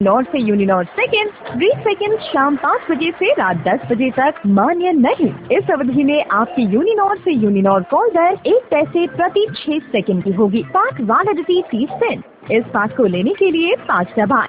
North से यूनिनॉर्थ second brief second शाम पाँच बजे से रात दस बजे तक मान्य नहीं। इस अवधि में आपकी यूनिनॉर्ड से यूनिनॉर्ड कॉल दर एक पैसे प्रति छह सेकंड की होगी। पार्क वैलिडिटी तीस सेंट। इस पार्क को लेने के लिए पाँच दबाए